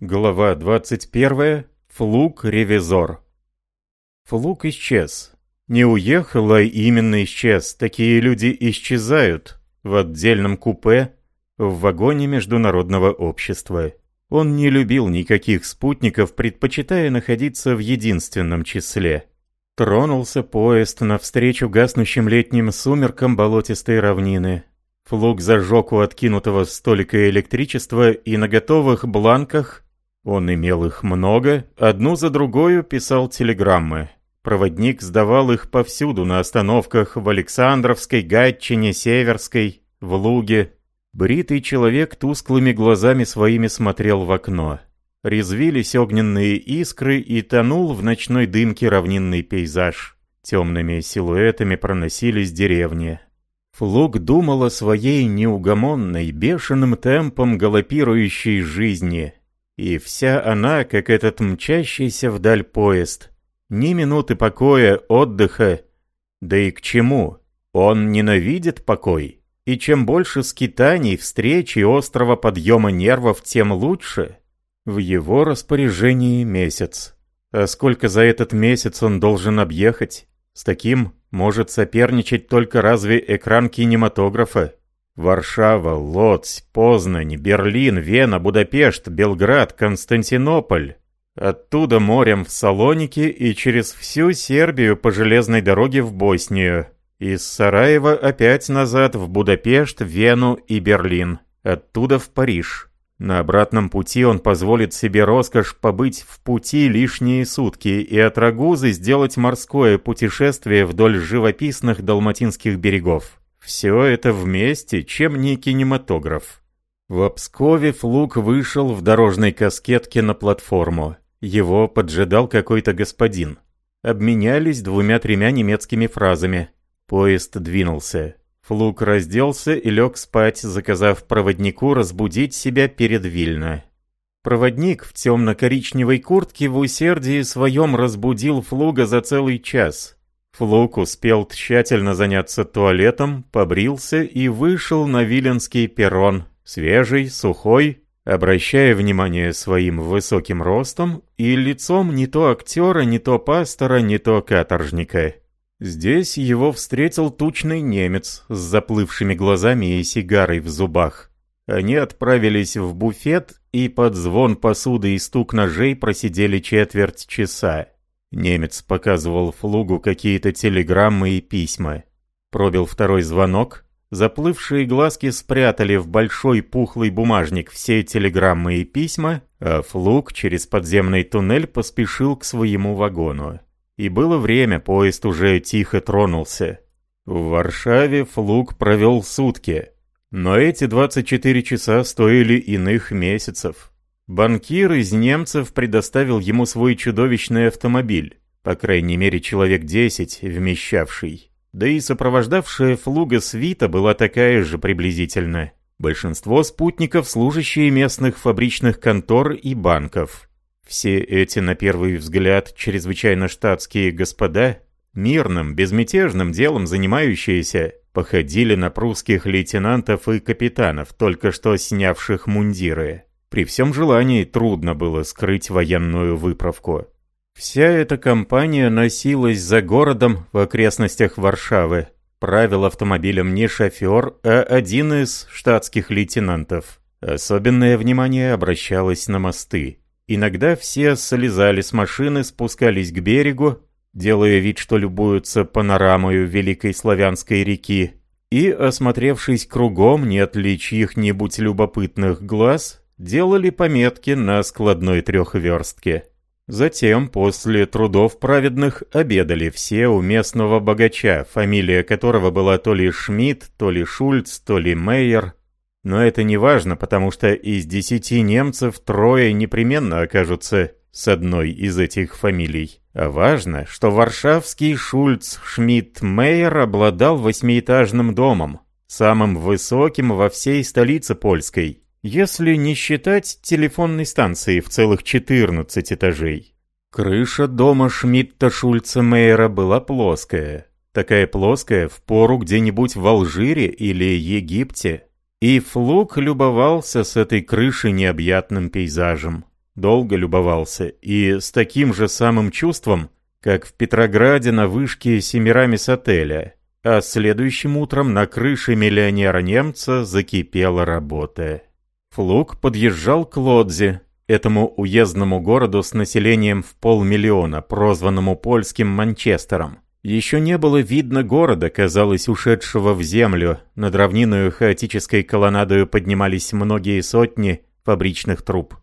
Глава 21. Флук-ревизор. Флук исчез. Не уехал, а именно исчез. Такие люди исчезают в отдельном купе в вагоне международного общества. Он не любил никаких спутников, предпочитая находиться в единственном числе. Тронулся поезд навстречу гаснущим летним сумеркам болотистой равнины. Флук зажег у откинутого столика электричества и на готовых бланках он имел их много, одну за другою писал телеграммы. Проводник сдавал их повсюду на остановках в Александровской, Гатчине, Северской, в Луге. Бритый человек тусклыми глазами своими смотрел в окно. Резвились огненные искры и тонул в ночной дымке равнинный пейзаж. Темными силуэтами проносились деревни. Флук думал о своей неугомонной, бешеным темпом галопирующей жизни — и вся она, как этот мчащийся вдаль поезд. Ни минуты покоя, отдыха. Да и к чему? Он ненавидит покой. И чем больше скитаний, встреч и острого подъема нервов, тем лучше. В его распоряжении месяц. А сколько за этот месяц он должен объехать? С таким может соперничать только разве экран кинематографа. Варшава, Лоць, Познань, Берлин, Вена, Будапешт, Белград, Константинополь. Оттуда морем в Салоники и через всю Сербию по железной дороге в Боснию. Из Сараева опять назад в Будапешт, Вену и Берлин. Оттуда в Париж. На обратном пути он позволит себе роскошь побыть в пути лишние сутки и от Рагузы сделать морское путешествие вдоль живописных далматинских берегов. Все это вместе, чем не кинематограф. В Пскове Флук вышел в дорожной каскетке на платформу. Его поджидал какой-то господин. Обменялись двумя-тремя немецкими фразами. Поезд двинулся. Флук разделся и лег спать, заказав проводнику разбудить себя перед Вильно. Проводник в темно-коричневой куртке в усердии своем разбудил Флуга за целый час. Флук успел тщательно заняться туалетом, побрился и вышел на Виленский перрон, свежий, сухой, обращая внимание своим высоким ростом и лицом не то актера, не то пастора, не то каторжника. Здесь его встретил тучный немец с заплывшими глазами и сигарой в зубах. Они отправились в буфет и под звон посуды и стук ножей просидели четверть часа. Немец показывал Флугу какие-то телеграммы и письма. Пробил второй звонок. Заплывшие глазки спрятали в большой пухлый бумажник все телеграммы и письма, а Флуг через подземный туннель поспешил к своему вагону. И было время, поезд уже тихо тронулся. В Варшаве Флуг провел сутки. Но эти 24 часа стоили иных месяцев. Банкир из немцев предоставил ему свой чудовищный автомобиль, по крайней мере человек десять вмещавший. Да и сопровождавшая флуга свита была такая же приблизительно. Большинство спутников – служащие местных фабричных контор и банков. Все эти, на первый взгляд, чрезвычайно штатские господа, мирным, безмятежным делом занимающиеся, походили на прусских лейтенантов и капитанов, только что снявших мундиры. При всем желании трудно было скрыть военную выправку. Вся эта компания носилась за городом в окрестностях Варшавы. Правил автомобилем не шофер, а один из штатских лейтенантов. Особенное внимание обращалось на мосты. Иногда все слезали с машины, спускались к берегу, делая вид, что любуются панорамою Великой Славянской реки, и, осмотревшись кругом, нет ли чьих-нибудь любопытных глаз, делали пометки на складной трехверстке. Затем, после трудов праведных, обедали все у местного богача, фамилия которого была то ли Шмидт, то ли Шульц, то ли Мейер. Но это не важно, потому что из десяти немцев трое непременно окажутся с одной из этих фамилий. А важно, что варшавский Шульц Шмидт Мейер обладал восьмиэтажным домом, самым высоким во всей столице польской, если не считать телефонной станции в целых 14 этажей. Крыша дома Шмидта Шульца Мейера была плоская. Такая плоская в пору где-нибудь в Алжире или Египте. И Флук любовался с этой крыши необъятным пейзажем. долго любовался, и с таким же самым чувством, как в Петрограде на вышке Семирамис отеля, а следующим утром на крыше миллионера-немца закипела работа. Флук подъезжал к Лодзе, этому уездному городу с населением в полмиллиона, прозванному польским Манчестером. Еще не было видно города, казалось, ушедшего в землю. Над равниною хаотической колоннадою поднимались многие сотни фабричных труб.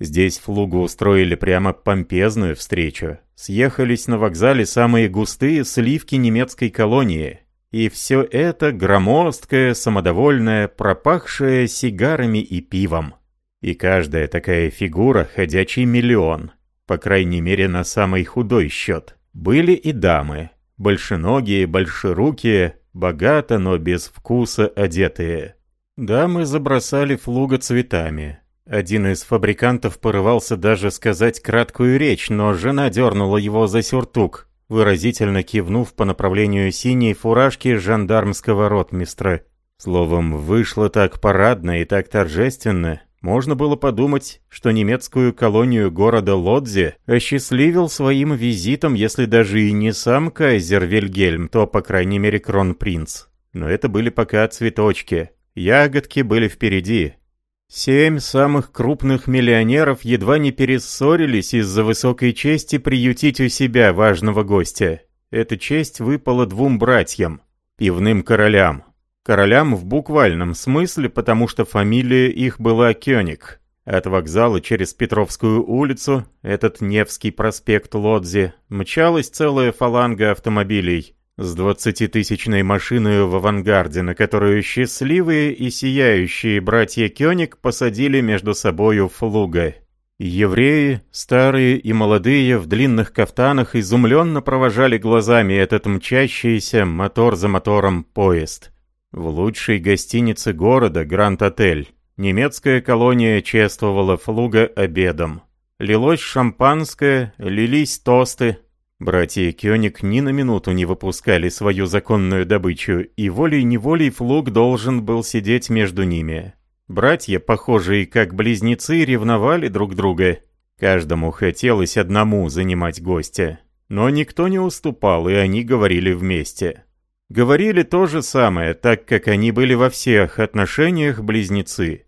Здесь Флугу устроили прямо помпезную встречу. Съехались на вокзале самые густые сливки немецкой колонии. И все это громоздкое, самодовольное, пропахшее сигарами и пивом. И каждая такая фигура — ходячий миллион. По крайней мере, на самый худой счет. Были и дамы. Большеногие, большерукие, богато, но без вкуса одетые. Дамы забросали флуга цветами. Один из фабрикантов порывался даже сказать краткую речь, но жена дернула его за сюртук, выразительно кивнув по направлению синей фуражки жандармского ротмистра. Словом, вышло так парадно и так торжественно. Можно было подумать, что немецкую колонию города Лодзе осчастливил своим визитом, если даже и не сам кайзер Вильгельм, то, по крайней мере, кронпринц. Но это были пока цветочки. Ягодки были впереди. Семь самых крупных миллионеров едва не перессорились из-за высокой чести приютить у себя важного гостя. Эта честь выпала двум братьям, пивным королям. Королям в буквальном смысле, потому что фамилия их была Кёник. От вокзала через Петровскую улицу, этот Невский проспект Лодзи, мчалась целая фаланга автомобилей с двадцатитысячной машиной в авангарде, на которую счастливые и сияющие братья Кёник посадили между собою флуга. Евреи, старые и молодые, в длинных кафтанах изумленно провожали глазами этот мчащийся мотор за мотором поезд. В лучшей гостинице города, Гранд-отель, немецкая колония чествовала флуга обедом. Лилось шампанское, лились тосты, Братья Кёник ни на минуту не выпускали свою законную добычу, и волей-неволей Флуг должен был сидеть между ними. Братья, похожие как близнецы, ревновали друг друга. Каждому хотелось одному занимать гостя. Но никто не уступал, и они говорили вместе. Говорили то же самое, так как они были во всех отношениях близнецы.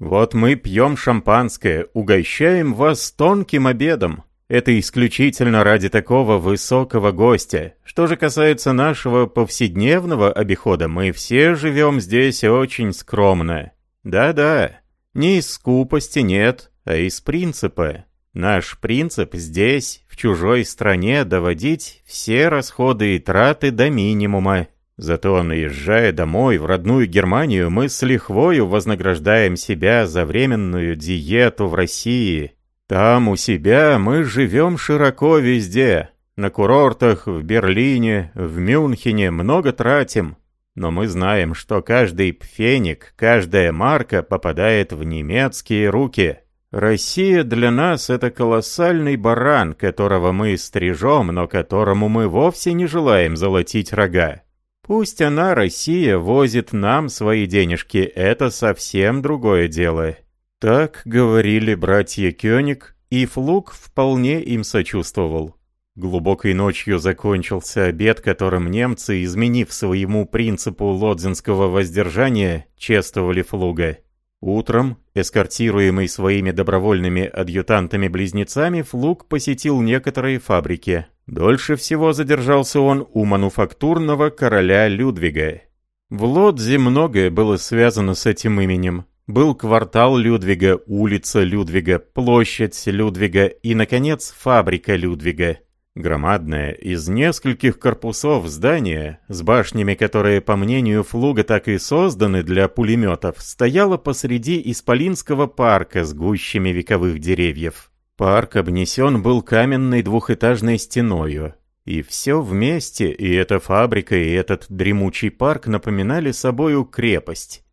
«Вот мы пьем шампанское, угощаем вас тонким обедом. Это исключительно ради такого высокого гостя. Что же касается нашего повседневного обихода, мы все живем здесь очень скромно. Да-да, не из скупости нет, а из принципа. Наш принцип здесь, в чужой стране, доводить все расходы и траты до минимума. Зато, наезжая домой, в родную Германию, мы с лихвою вознаграждаем себя за временную диету в России там у себя мы живем широко везде. На курортах, в Берлине, в Мюнхене много тратим. Но мы знаем, что каждый пфеник, каждая марка попадает в немецкие руки. Россия для нас это колоссальный баран, которого мы стрижем, но которому мы вовсе не желаем золотить рога. Пусть она, Россия, возит нам свои денежки, это совсем другое дело. Так говорили братья Кёник, и Флук вполне им сочувствовал. Глубокой ночью закончился обед, которым немцы, изменив своему принципу лодзинского воздержания, чествовали Флуга. Утром, эскортируемый своими добровольными адъютантами-близнецами, Флуг посетил некоторые фабрики. Дольше всего задержался он у мануфактурного короля Людвига. В Лодзе многое было связано с этим именем. Был квартал Людвига, улица Людвига, площадь Людвига и, наконец, фабрика Людвига. Громадное, из нескольких корпусов здание, с башнями, которые, по мнению Флуга, так и созданы для пулеметов, стояло посреди Исполинского парка с гущами вековых деревьев. Парк обнесен был каменной двухэтажной стеною. И все вместе, и эта фабрика, и этот дремучий парк напоминали собою крепость.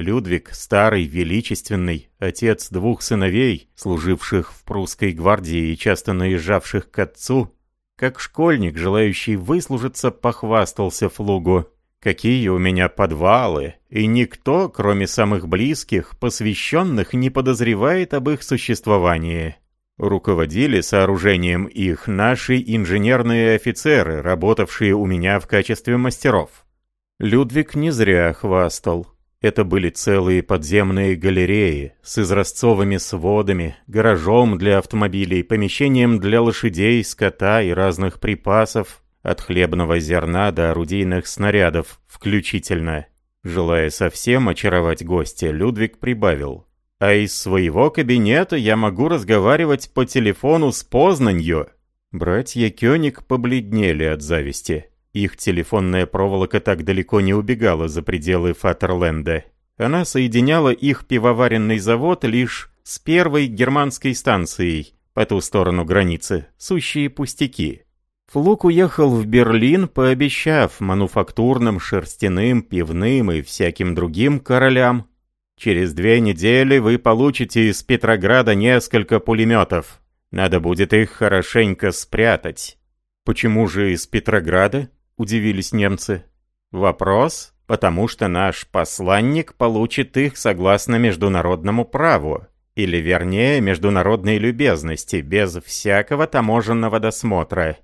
Людвиг, старый, величественный, отец двух сыновей, служивших в прусской гвардии и часто наезжавших к отцу, как школьник, желающий выслужиться, похвастался Флугу. «Какие у меня подвалы, и никто, кроме самых близких, посвященных, не подозревает об их существовании. Руководили сооружением их наши инженерные офицеры, работавшие у меня в качестве мастеров. Людвиг не зря хвастал. Это были целые подземные галереи с изразцовыми сводами, гаражом для автомобилей, помещением для лошадей, скота и разных припасов, от хлебного зерна до орудийных снарядов, включительно. Желая совсем очаровать гостя, Людвиг прибавил. «А из своего кабинета я могу разговаривать по телефону с Познанью». Братья Кёник побледнели от зависти. Их телефонная проволока так далеко не убегала за пределы Фатерленда. Она соединяла их пивоваренный завод лишь с первой германской станцией по ту сторону границы, сущие пустяки. Флук уехал в Берлин, пообещав мануфактурным, шерстяным, пивным и всяким другим королям. Через две недели вы получите из Петрограда несколько пулеметов. Надо будет их хорошенько спрятать. Почему же из Петрограда? Удивились немцы. Вопрос, потому что наш посланник получит их согласно международному праву. Или вернее, международной любезности, без всякого таможенного досмотра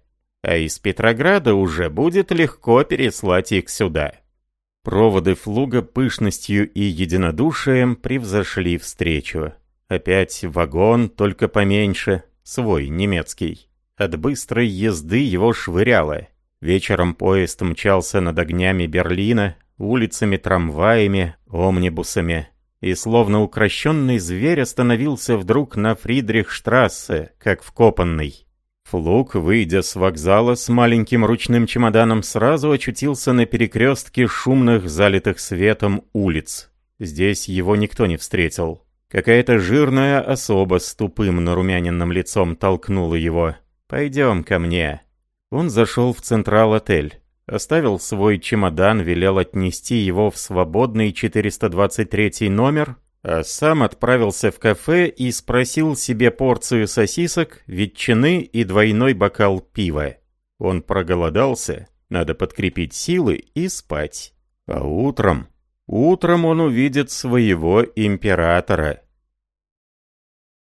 а из Петрограда уже будет легко переслать их сюда. Проводы флуга пышностью и единодушием превзошли встречу. Опять вагон, только поменьше, свой, немецкий. От быстрой езды его швыряло. Вечером поезд мчался над огнями Берлина, улицами, трамваями, омнибусами. И словно укращенный зверь остановился вдруг на Фридрихштрассе, как вкопанный. Флук, выйдя с вокзала с маленьким ручным чемоданом, сразу очутился на перекрестке шумных, залитых светом улиц. Здесь его никто не встретил. Какая-то жирная особа с тупым нарумяненным лицом толкнула его. «Пойдем ко мне». Он зашел в Централ-отель. Оставил свой чемодан, велел отнести его в свободный 423 номер а сам отправился в кафе и спросил себе порцию сосисок, ветчины и двойной бокал пива. Он проголодался, надо подкрепить силы и спать. А утром... Утром он увидит своего императора.